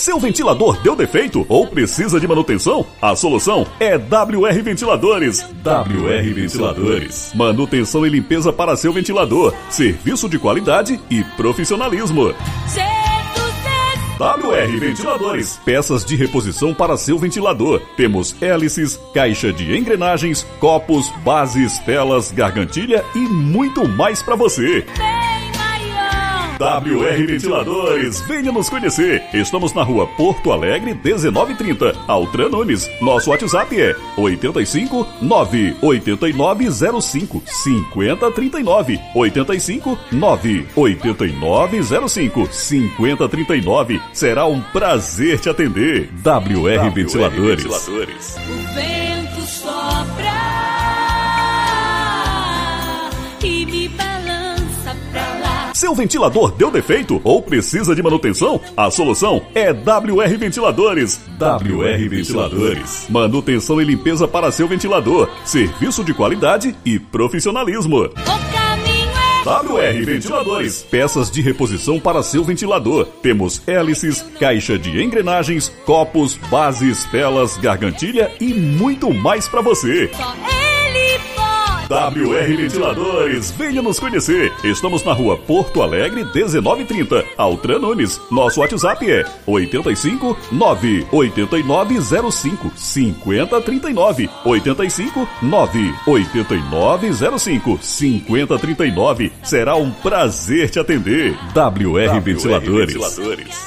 Seu ventilador deu defeito ou precisa de manutenção? A solução é WR Ventiladores. WR Ventiladores. Manutenção e limpeza para seu ventilador. Serviço de qualidade e profissionalismo. WR Ventiladores. Peças de reposição para seu ventilador. Temos hélices, caixa de engrenagens, copos, bases, telas, gargantilha e muito mais para você. WR Ventiladores, venha nos conhecer. Estamos na rua Porto Alegre, 1930, Altran Nunes. Nosso WhatsApp é 85 98905 5039. 85 98905 5039. Será um prazer te atender. WR, WR Ventiladores. Ventiladores. O vento Seu ventilador deu defeito ou precisa de manutenção? A solução é WR Ventiladores. WR Ventiladores. Manutenção e limpeza para seu ventilador. Serviço de qualidade e profissionalismo. O caminho é WR Ventiladores. Peças de reposição para seu ventilador. Temos hélices, caixa de engrenagens, copos, bases, telas, gargantilha e muito mais para você. só pode. WR Ventiladores, venha nos conhecer. Estamos na rua Porto Alegre, 1930, Altran Nunes. Nosso WhatsApp é 85 98905 5039. 85 98905 5039. Será um prazer te atender. WR, Ventiladores.